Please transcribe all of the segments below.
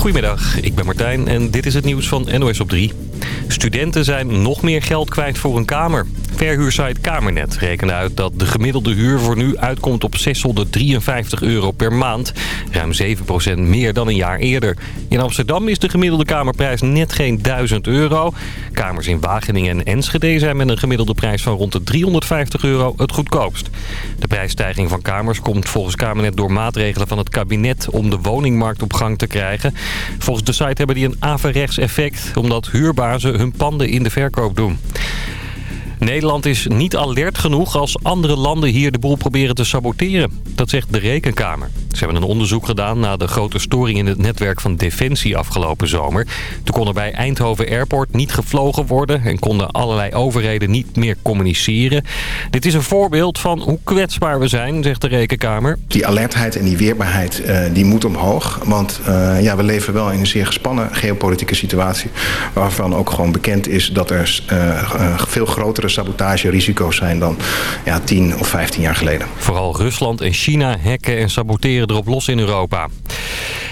Goedemiddag, ik ben Martijn en dit is het nieuws van NOS op 3. Studenten zijn nog meer geld kwijt voor een kamer. Verhuursite Kamernet rekende uit dat de gemiddelde huur voor nu uitkomt op 653 euro per maand. Ruim 7% meer dan een jaar eerder. In Amsterdam is de gemiddelde kamerprijs net geen 1000 euro. Kamers in Wageningen en Enschede zijn met een gemiddelde prijs van rond de 350 euro het goedkoopst. De prijsstijging van kamers komt volgens Kamernet door maatregelen van het kabinet om de woningmarkt op gang te krijgen. Volgens de site hebben die een averechts effect omdat huurbazen hun panden in de verkoop doen. Nederland is niet alert genoeg als andere landen hier de boel proberen te saboteren. Dat zegt de Rekenkamer. Ze hebben een onderzoek gedaan na de grote storing in het netwerk van Defensie afgelopen zomer. Toen kon er bij Eindhoven Airport niet gevlogen worden en konden allerlei overheden niet meer communiceren. Dit is een voorbeeld van hoe kwetsbaar we zijn, zegt de Rekenkamer. Die alertheid en die weerbaarheid uh, die moet omhoog. Want uh, ja, we leven wel in een zeer gespannen geopolitieke situatie. Waarvan ook gewoon bekend is dat er uh, veel grotere sabotagerisico's zijn dan ja, 10 of 15 jaar geleden. Vooral Rusland en China hacken en saboteren erop los in Europa.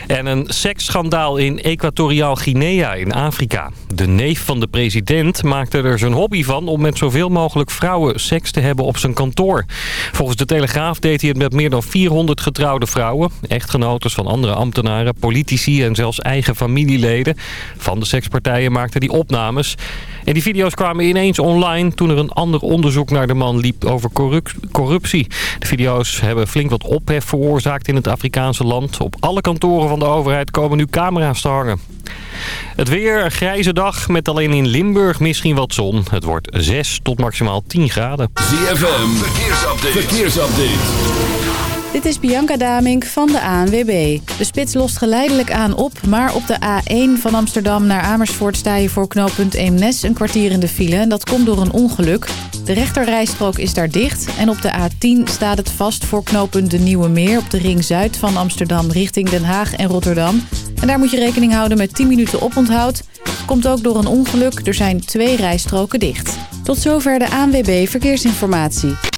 En een seksschandaal in Equatoriaal Guinea in Afrika. De neef van de president maakte er zijn hobby van om met zoveel mogelijk vrouwen seks te hebben op zijn kantoor. Volgens de Telegraaf deed hij het met meer dan 400 getrouwde vrouwen. Echtgenotes van andere ambtenaren, politici en zelfs eigen familieleden. Van de sekspartijen maakte hij opnames. En die video's kwamen ineens online toen er een ander onderzoek naar de man liep over corruptie. De video's hebben flink wat ophef veroorzaakt in het Afrikaanse land. Op alle kantoren van de overheid komen nu camera's te hangen. Het weer, een grijze dag met alleen in Limburg misschien wat zon. Het wordt 6 tot maximaal 10 graden. ZFM, verkeersupdate. verkeersupdate. Dit is Bianca Damink van de ANWB. De spits lost geleidelijk aan op, maar op de A1 van Amsterdam naar Amersfoort... sta je voor knooppunt Eemnes een kwartier in de file. En dat komt door een ongeluk. De rechterrijstrook is daar dicht. En op de A10 staat het vast voor knooppunt De Nieuwe Meer... op de ring zuid van Amsterdam richting Den Haag en Rotterdam. En daar moet je rekening houden met 10 minuten oponthoud. Komt ook door een ongeluk. Er zijn twee rijstroken dicht. Tot zover de ANWB Verkeersinformatie.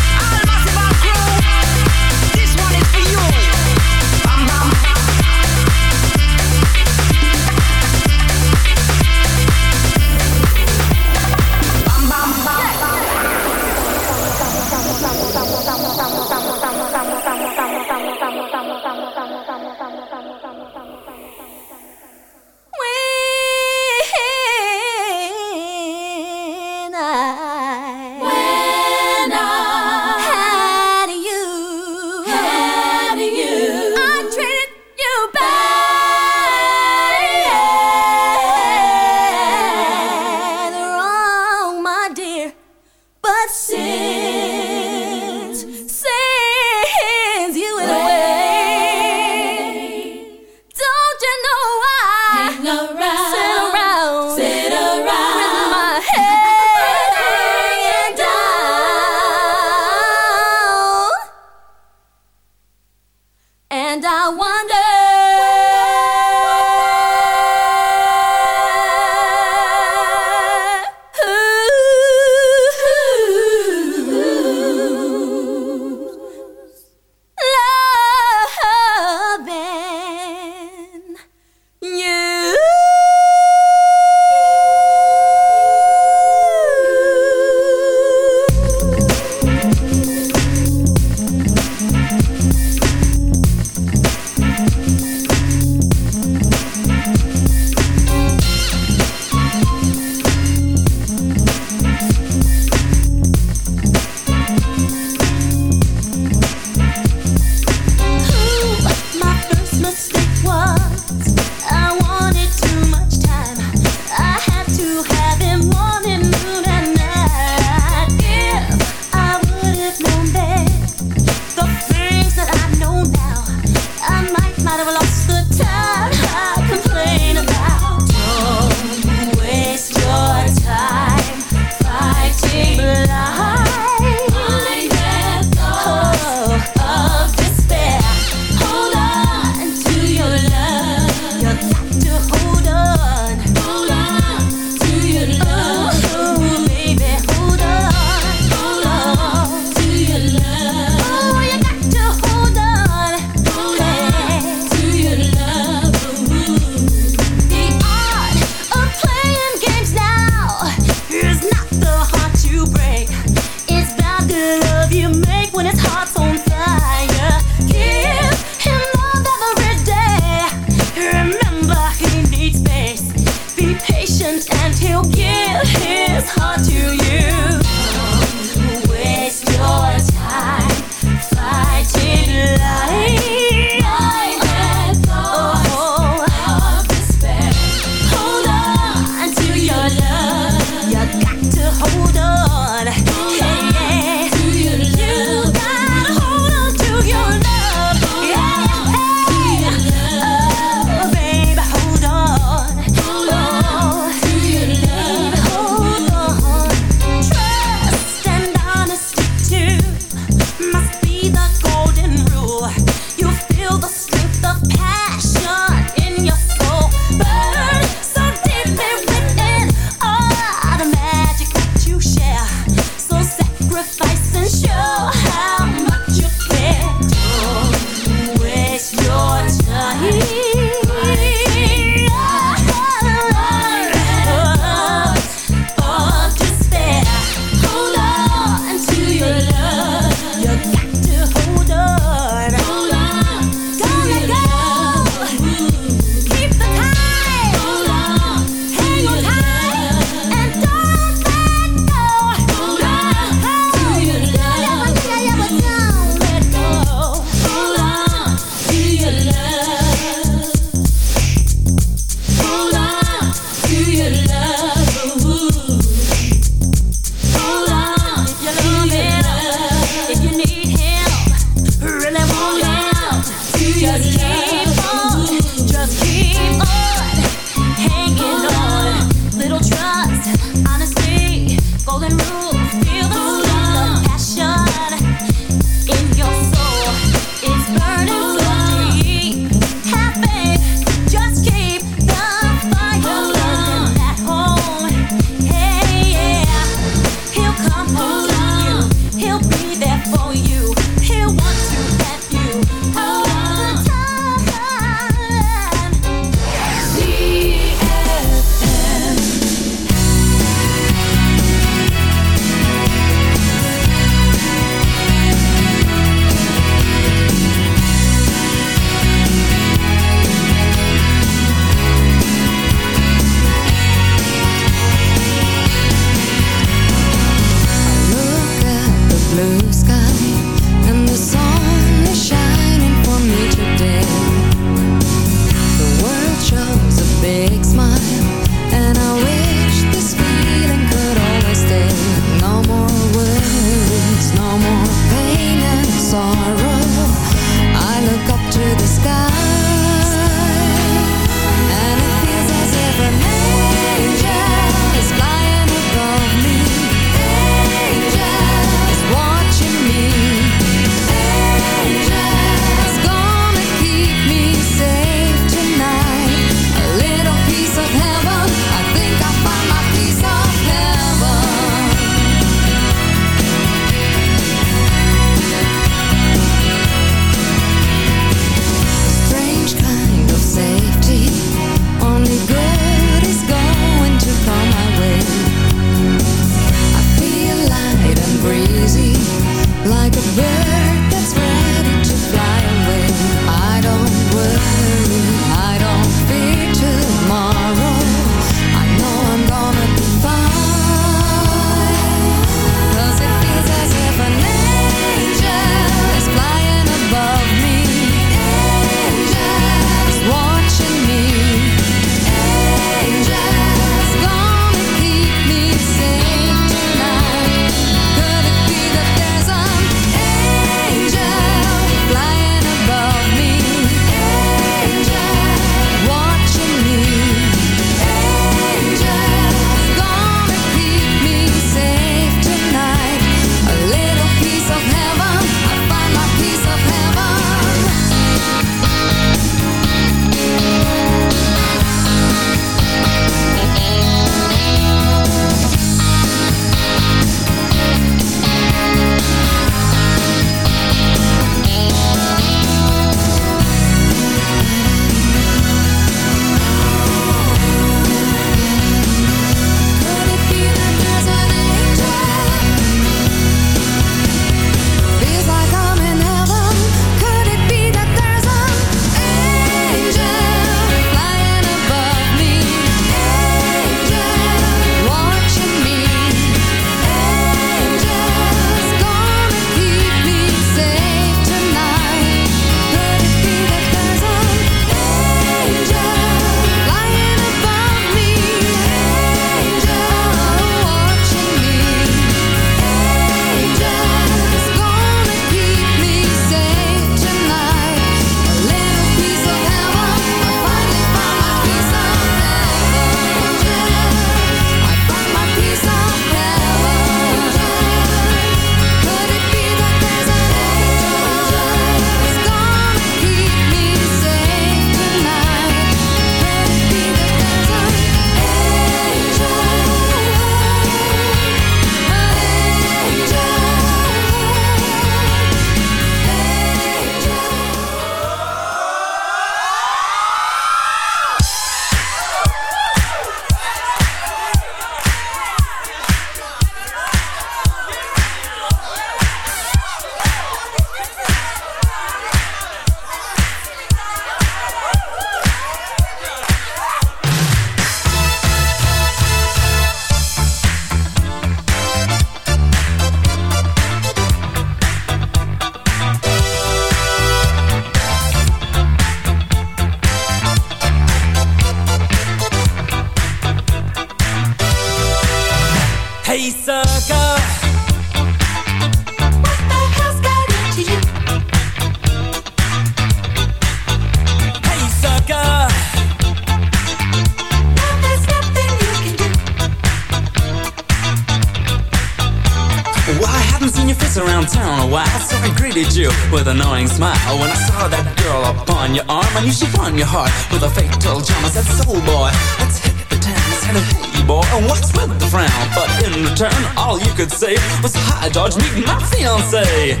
face around town a while So I greeted you with an annoying smile. When I saw that girl upon your arm I knew she'd won your heart with a fatal charm I said, soul boy, let's hit the town I said, hey boy, what's with the frown? But in return, all you could say Was, hi George, meet my fiancée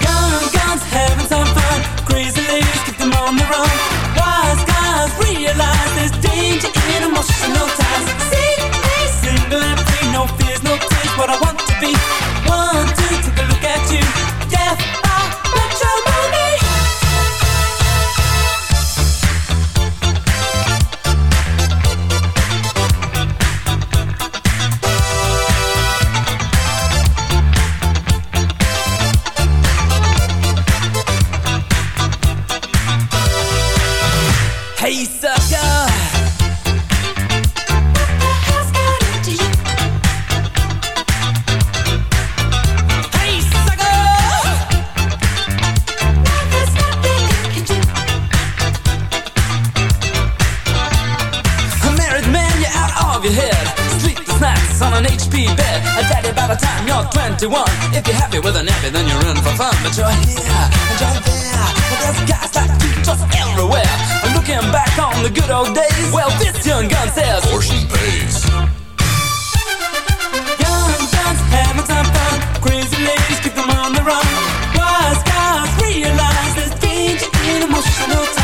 Guns, guns, having some fun Crazy ladies, keep them on the run. Wise guys realize there's danger in emotional ties. See? single and free, no fears, no tears, what I want to be. One, two, take a look at you. Yeah. 51. If you're happy with a nappy, then you're in for fun. But you're here, and you're there, and there's guys like you just everywhere. And looking back on the good old days, well, this young gun says, Portion pays. Young guns having some fun. Crazy ladies keep them on the run. Wise guys realize there's danger in emotional time.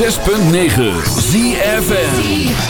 106.9 ZFN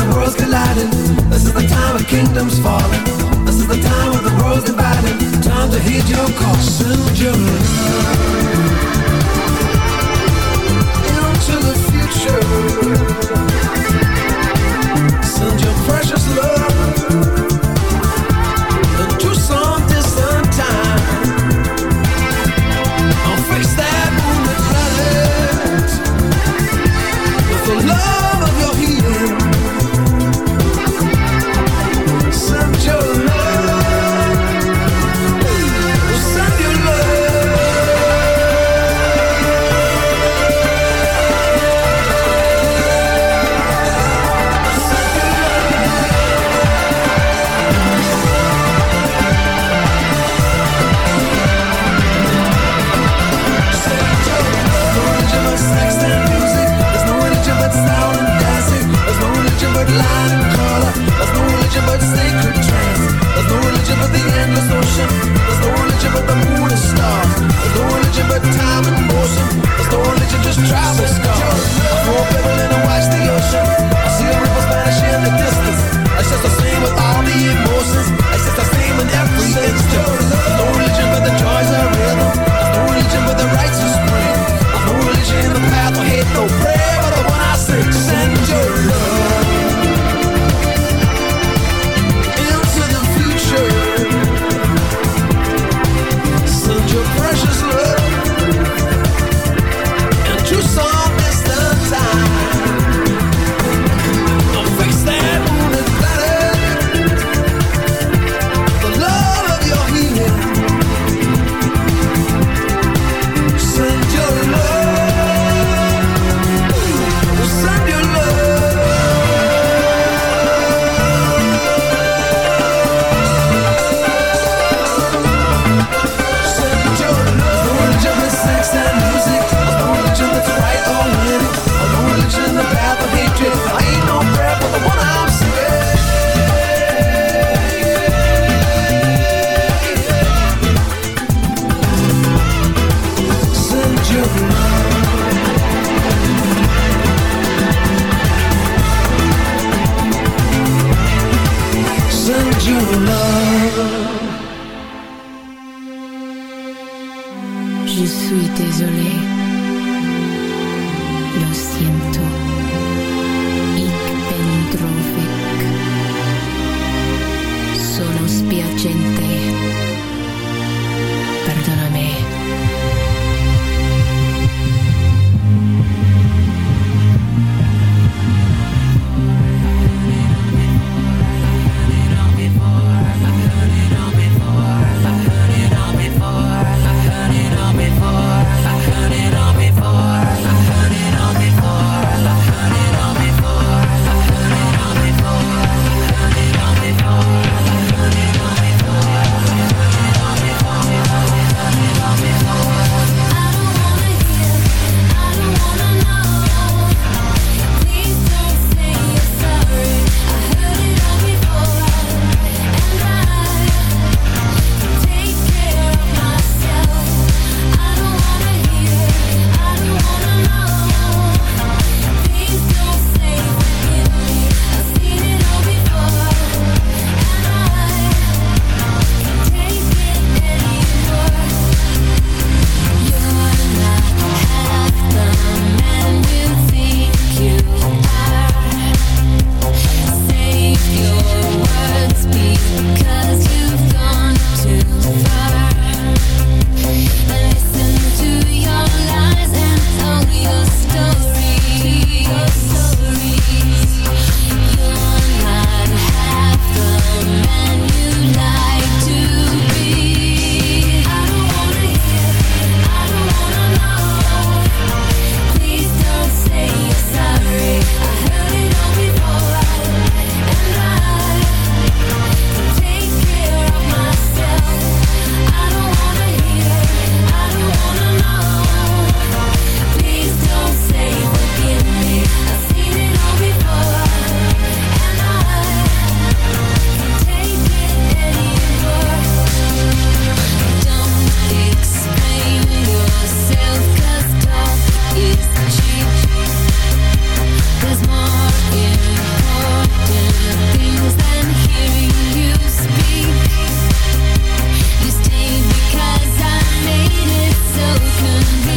worlds colliding. This is the time of kingdoms falling. This is the time of the worlds dividing. Time to heed your call. Send your into the future. Send your precious love Travis